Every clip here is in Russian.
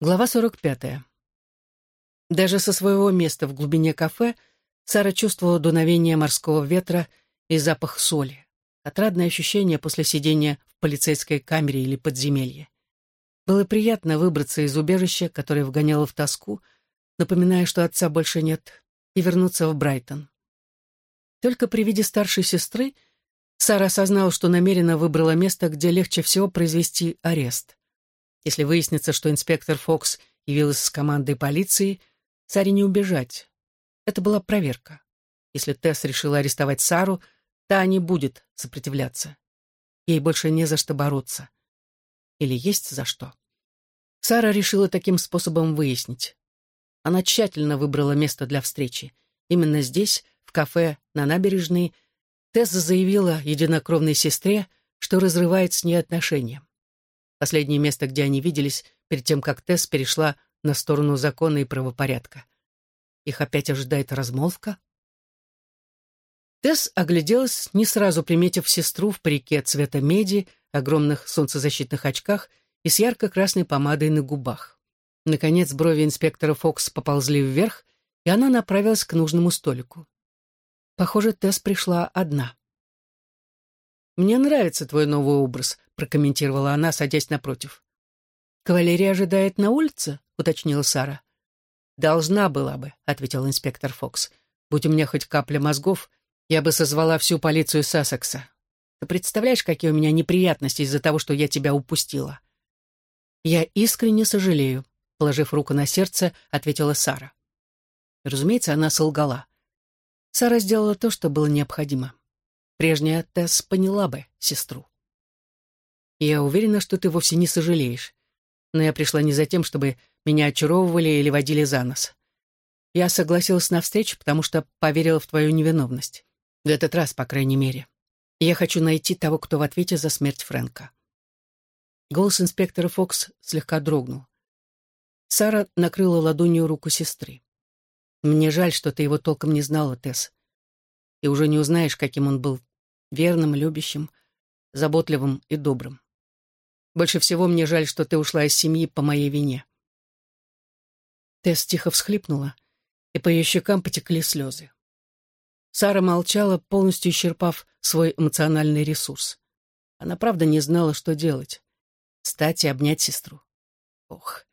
Глава 45. Даже со своего места в глубине кафе Сара чувствовала дуновение морского ветра и запах соли. Отрадное ощущение после сидения в полицейской камере или подземелье. Было приятно выбраться из убежища, которое вгоняло в тоску, напоминая, что отца больше нет, и вернуться в Брайтон. Только при виде старшей сестры Сара осознала, что намеренно выбрала место, где легче всего произвести арест. Если выяснится, что инспектор Фокс явилась с командой полиции, Саре не убежать. Это была проверка. Если Тесс решила арестовать Сару, та не будет сопротивляться. Ей больше не за что бороться. Или есть за что. Сара решила таким способом выяснить. Она тщательно выбрала место для встречи. Именно здесь, в кафе на набережной, Тесс заявила единокровной сестре, что разрывает с ней отношения. Последнее место, где они виделись, перед тем, как Тесс перешла на сторону закона и правопорядка. Их опять ожидает размолвка? Тесс огляделась, не сразу приметив сестру в парике цвета меди, огромных солнцезащитных очках и с ярко-красной помадой на губах. Наконец брови инспектора Фокс поползли вверх, и она направилась к нужному столику. Похоже, Тесс пришла одна. «Мне нравится твой новый образ», — прокомментировала она, садясь напротив. «Кавалерия ожидает на улице?» — уточнила Сара. «Должна была бы», — ответил инспектор Фокс. «Будь у меня хоть капля мозгов, я бы созвала всю полицию Сассекса. Ты представляешь, какие у меня неприятности из-за того, что я тебя упустила?» «Я искренне сожалею», — положив руку на сердце, ответила Сара. Разумеется, она солгала. Сара сделала то, что было необходимо. Прежняя Тесс поняла бы сестру. Я уверена, что ты вовсе не сожалеешь. Но я пришла не за тем, чтобы меня очаровывали или водили за нос. Я согласилась на встречу, потому что поверила в твою невиновность. В этот раз, по крайней мере. я хочу найти того, кто в ответе за смерть Фрэнка. Голос инспектора Фокс слегка дрогнул. Сара накрыла ладонью руку сестры. «Мне жаль, что ты его толком не знала, Тесс. И уже не узнаешь, каким он был верным, любящим, заботливым и добрым. Больше всего мне жаль, что ты ушла из семьи по моей вине. Тесс тихо всхлипнула, и по ее щекам потекли слезы. Сара молчала, полностью исчерпав свой эмоциональный ресурс. Она правда не знала, что делать. Стать и обнять сестру. Ох.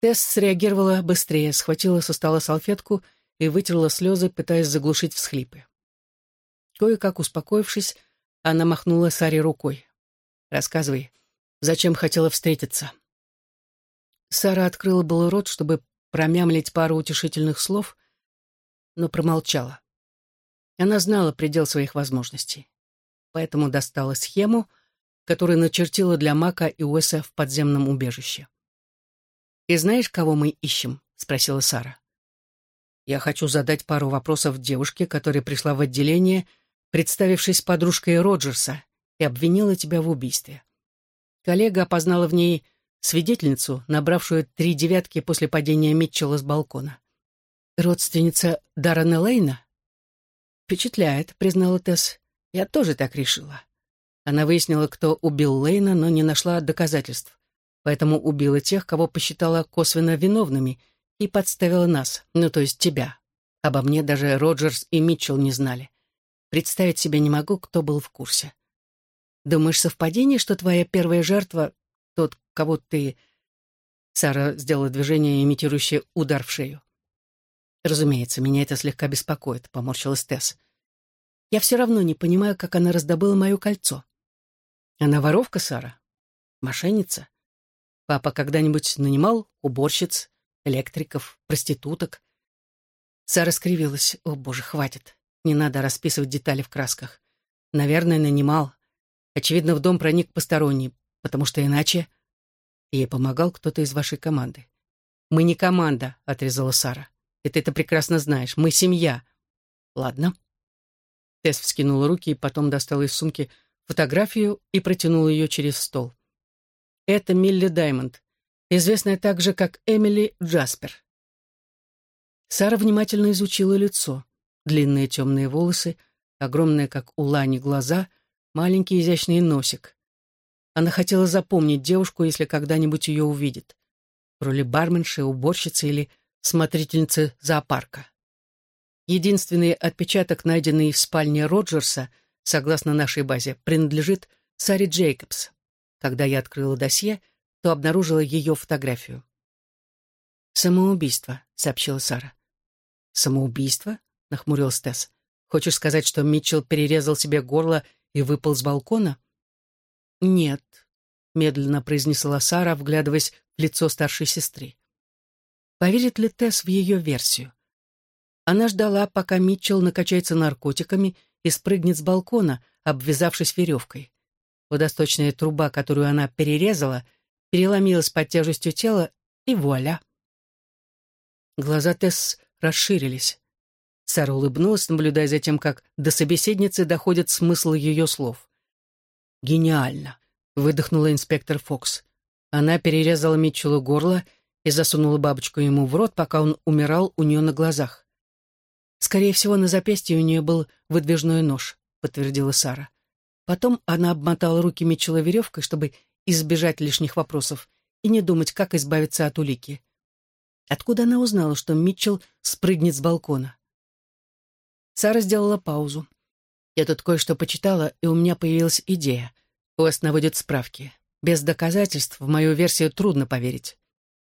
Тесс среагировала быстрее, схватила со стола салфетку и вытерла слезы, пытаясь заглушить всхлипы. Кое-как успокоившись, она махнула Саре рукой. «Рассказывай, зачем хотела встретиться?» Сара открыла было рот, чтобы промямлить пару утешительных слов, но промолчала. Она знала предел своих возможностей, поэтому достала схему, которую начертила для Мака и Уэса в подземном убежище. «И знаешь, кого мы ищем?» — спросила Сара. «Я хочу задать пару вопросов девушке, которая пришла в отделение представившись подружкой Роджерса, и обвинила тебя в убийстве. Коллега опознала в ней свидетельницу, набравшую три девятки после падения Митчелла с балкона. Родственница Даррена Лейна? «Впечатляет», — признала Тесс. «Я тоже так решила». Она выяснила, кто убил Лейна, но не нашла доказательств. Поэтому убила тех, кого посчитала косвенно виновными, и подставила нас, ну то есть тебя. Обо мне даже Роджерс и Митчелл не знали. Представить себе не могу, кто был в курсе. Думаешь, совпадение, что твоя первая жертва — тот, кого ты... Сара сделала движение, имитирующее удар в шею. Разумеется, меня это слегка беспокоит, — поморщилась Тесс. Я все равно не понимаю, как она раздобыла мое кольцо. Она воровка, Сара? Мошенница? Папа когда-нибудь нанимал уборщиц, электриков, проституток? Сара скривилась. О, боже, хватит. Не надо расписывать детали в красках. Наверное, нанимал. Очевидно, в дом проник посторонний, потому что иначе... Ей помогал кто-то из вашей команды. «Мы не команда», — отрезала Сара. «И ты это прекрасно знаешь. Мы семья». «Ладно». Тесс вскинула руки и потом достала из сумки фотографию и протянула ее через стол. Это Милли Даймонд, известная также как Эмили Джаспер. Сара внимательно изучила лицо. Длинные темные волосы, огромные, как у Лани, глаза, маленький изящный носик. Она хотела запомнить девушку, если когда-нибудь ее увидит. в роли барменши, уборщицы или смотрительницы зоопарка. Единственный отпечаток, найденный в спальне Роджерса, согласно нашей базе, принадлежит Саре Джейкобс. Когда я открыла досье, то обнаружила ее фотографию. «Самоубийство», — сообщила Сара. «Самоубийство?» — нахмурился Тесс. «Хочешь сказать, что Митчелл перерезал себе горло и выпал с балкона?» «Нет», — медленно произнесла Сара, вглядываясь в лицо старшей сестры. Поверит ли Тесс в ее версию? Она ждала, пока Митчелл накачается наркотиками и спрыгнет с балкона, обвязавшись веревкой. Водосточная труба, которую она перерезала, переломилась под тяжестью тела, и вуаля. Глаза Тесс расширились. Сара улыбнулась, наблюдая за тем, как до собеседницы доходит смысл ее слов. «Гениально!» — выдохнула инспектор Фокс. Она перерезала Митчеллу горло и засунула бабочку ему в рот, пока он умирал у нее на глазах. «Скорее всего, на запястье у нее был выдвижной нож», — подтвердила Сара. Потом она обмотала руки Митчелла веревкой, чтобы избежать лишних вопросов и не думать, как избавиться от улики. Откуда она узнала, что Митчелл спрыгнет с балкона? Сара сделала паузу. Я тут кое-что почитала, и у меня появилась идея. Уэст наводит справки. Без доказательств в мою версию трудно поверить.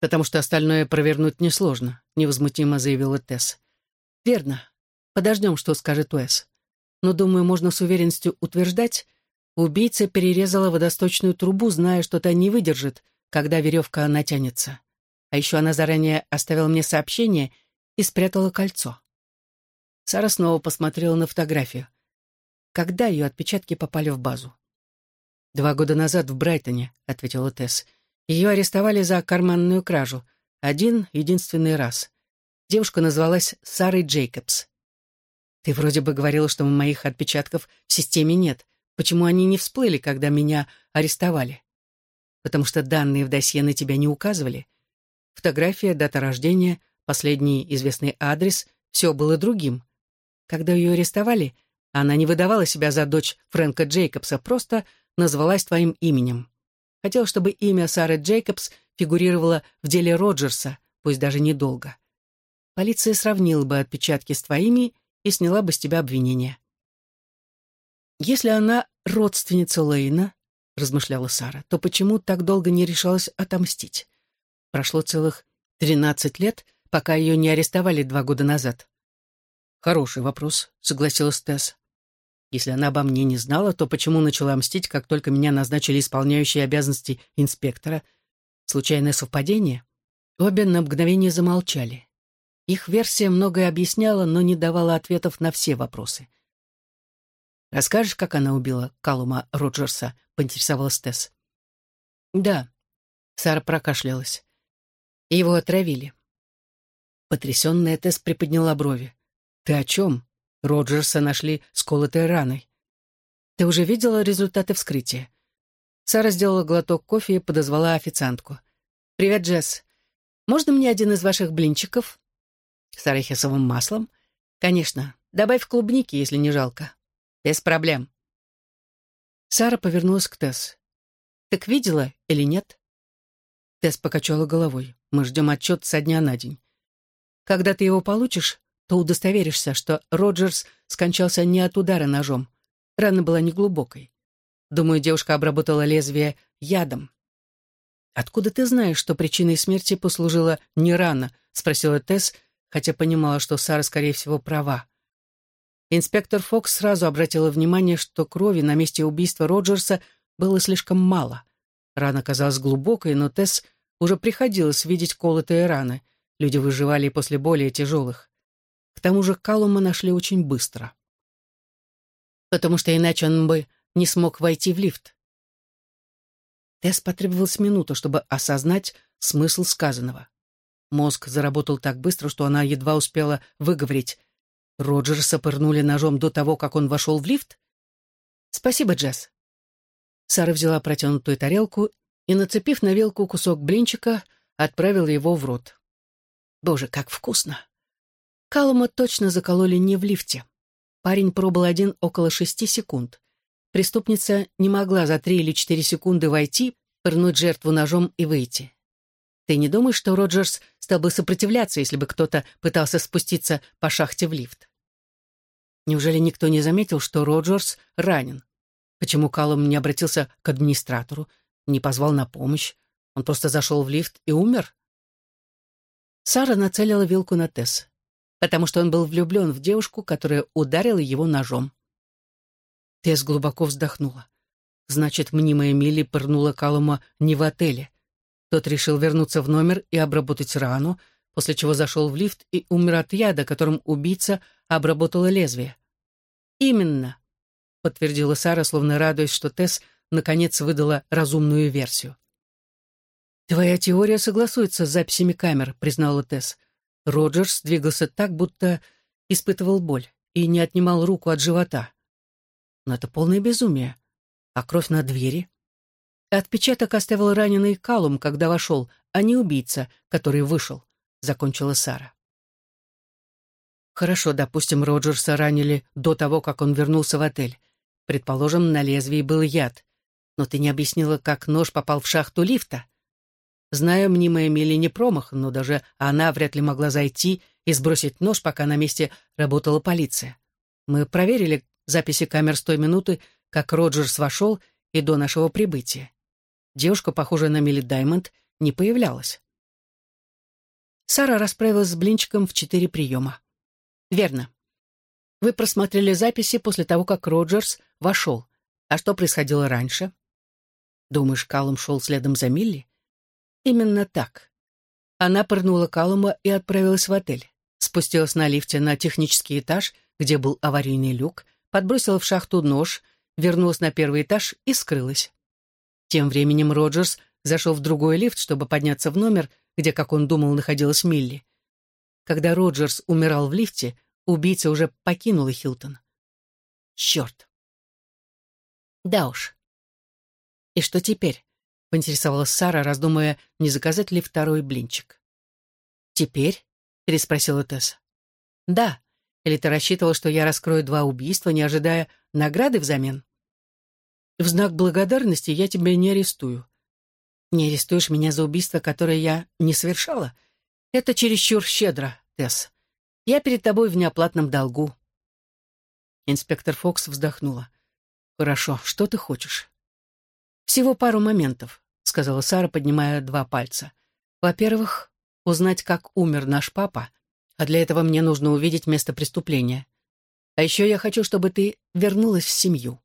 Потому что остальное провернуть несложно, невозмутимо заявила Тесс. Верно. Подождем, что скажет Уэс. Но, думаю, можно с уверенностью утверждать, убийца перерезала водосточную трубу, зная, что та не выдержит, когда веревка натянется. А еще она заранее оставила мне сообщение и спрятала кольцо. Сара снова посмотрела на фотографию. Когда ее отпечатки попали в базу? «Два года назад в Брайтоне», — ответила Тесс. «Ее арестовали за карманную кражу. Один, единственный раз. Девушка назвалась Сарой Джейкобс. Ты вроде бы говорила, что моих отпечатков в системе нет. Почему они не всплыли, когда меня арестовали? Потому что данные в досье на тебя не указывали. Фотография, дата рождения, последний известный адрес — все было другим. Когда ее арестовали, она не выдавала себя за дочь Фрэнка Джейкобса, просто назвалась твоим именем. Хотела, чтобы имя Сары Джейкобс фигурировало в деле Роджерса, пусть даже недолго. Полиция сравнила бы отпечатки с твоими и сняла бы с тебя обвинение. «Если она родственница Лейна», — размышляла Сара, «то почему так долго не решалась отомстить? Прошло целых тринадцать лет, пока ее не арестовали два года назад. «Хороший вопрос», — согласилась Тесс. «Если она обо мне не знала, то почему начала мстить, как только меня назначили исполняющей обязанности инспектора? Случайное совпадение?» Обе на мгновение замолчали. Их версия многое объясняла, но не давала ответов на все вопросы. «Расскажешь, как она убила Калума Роджерса?» — поинтересовалась Тесс. «Да», — Сара прокашлялась. «Его отравили». Потрясенная Тесс приподняла брови. «Ты о чем?» Роджерса нашли сколотой раной. «Ты уже видела результаты вскрытия?» Сара сделала глоток кофе и подозвала официантку. «Привет, Джесс. Можно мне один из ваших блинчиков?» «С арахисовым маслом?» «Конечно. Добавь клубники, если не жалко». «Без проблем». Сара повернулась к Тесс. «Так видела или нет?» Тесс покачала головой. «Мы ждем отчет со дня на день. Когда ты его получишь, то удостоверишься, что Роджерс скончался не от удара ножом. Рана была неглубокой. Думаю, девушка обработала лезвие ядом. «Откуда ты знаешь, что причиной смерти послужила не рана?» — спросила Тесс, хотя понимала, что Сара, скорее всего, права. Инспектор Фокс сразу обратила внимание, что крови на месте убийства Роджерса было слишком мало. Рана казалась глубокой, но Тесс уже приходилось видеть колотые раны. Люди выживали после более тяжелых. К тому же Калума нашли очень быстро. Потому что иначе он бы не смог войти в лифт. Тесс потребовалась минута, чтобы осознать смысл сказанного. Мозг заработал так быстро, что она едва успела выговорить. Роджерса пырнули ножом до того, как он вошел в лифт? «Спасибо, Джесс». Сара взяла протянутую тарелку и, нацепив на вилку кусок блинчика, отправила его в рот. «Боже, как вкусно!» Калума точно закололи не в лифте. Парень пробыл один около шести секунд. Преступница не могла за три или четыре секунды войти, пырнуть жертву ножом и выйти. Ты не думаешь, что Роджерс стал бы сопротивляться, если бы кто-то пытался спуститься по шахте в лифт? Неужели никто не заметил, что Роджерс ранен? Почему Каллум не обратился к администратору, не позвал на помощь? Он просто зашел в лифт и умер? Сара нацелила вилку на Тесс, потому что он был влюблен в девушку, которая ударила его ножом. Тесс глубоко вздохнула. Значит, мнимая Милли пырнула Калума не в отеле. Тот решил вернуться в номер и обработать рану, после чего зашел в лифт и умер от яда, которым убийца обработала лезвие. «Именно», — подтвердила Сара, словно радуясь, что Тесс наконец выдала разумную версию. «Твоя теория согласуется с записями камер», — признала Тесс. Роджерс двигался так, будто испытывал боль и не отнимал руку от живота. Но это полное безумие. А кровь на двери? Отпечаток оставил раненый Калум, когда вошел, а не убийца, который вышел, — закончила Сара. Хорошо, допустим, Роджерса ранили до того, как он вернулся в отель. Предположим, на лезвии был яд. Но ты не объяснила, как нож попал в шахту лифта. Знаю, мнимая Милли не промах, но даже она вряд ли могла зайти и сбросить нож, пока на месте работала полиция. Мы проверили записи камер с той минуты, как Роджерс вошел, и до нашего прибытия. Девушка, похожая на Милли Даймонд, не появлялась. Сара расправилась с блинчиком в четыре приема. «Верно. Вы просмотрели записи после того, как Роджерс вошел. А что происходило раньше?» «Думаешь, Калум шел следом за Милли?» Именно так. Она пырнула Калума и отправилась в отель. Спустилась на лифте на технический этаж, где был аварийный люк, подбросила в шахту нож, вернулась на первый этаж и скрылась. Тем временем Роджерс зашел в другой лифт, чтобы подняться в номер, где, как он думал, находилась Милли. Когда Роджерс умирал в лифте, убийца уже покинула Хилтон. Черт. Да уж. И что теперь? Поинтересовалась Сара, раздумывая, не заказать ли второй блинчик. «Теперь?» — переспросила Тесс. «Да. Или ты рассчитывал, что я раскрою два убийства, не ожидая награды взамен?» «В знак благодарности я тебя не арестую». «Не арестуешь меня за убийство, которое я не совершала? Это чересчур щедро, Тесс. Я перед тобой в неоплатном долгу». Инспектор Фокс вздохнула. «Хорошо, что ты хочешь?» «Всего пару моментов сказала Сара, поднимая два пальца. «Во-первых, узнать, как умер наш папа, а для этого мне нужно увидеть место преступления. А еще я хочу, чтобы ты вернулась в семью».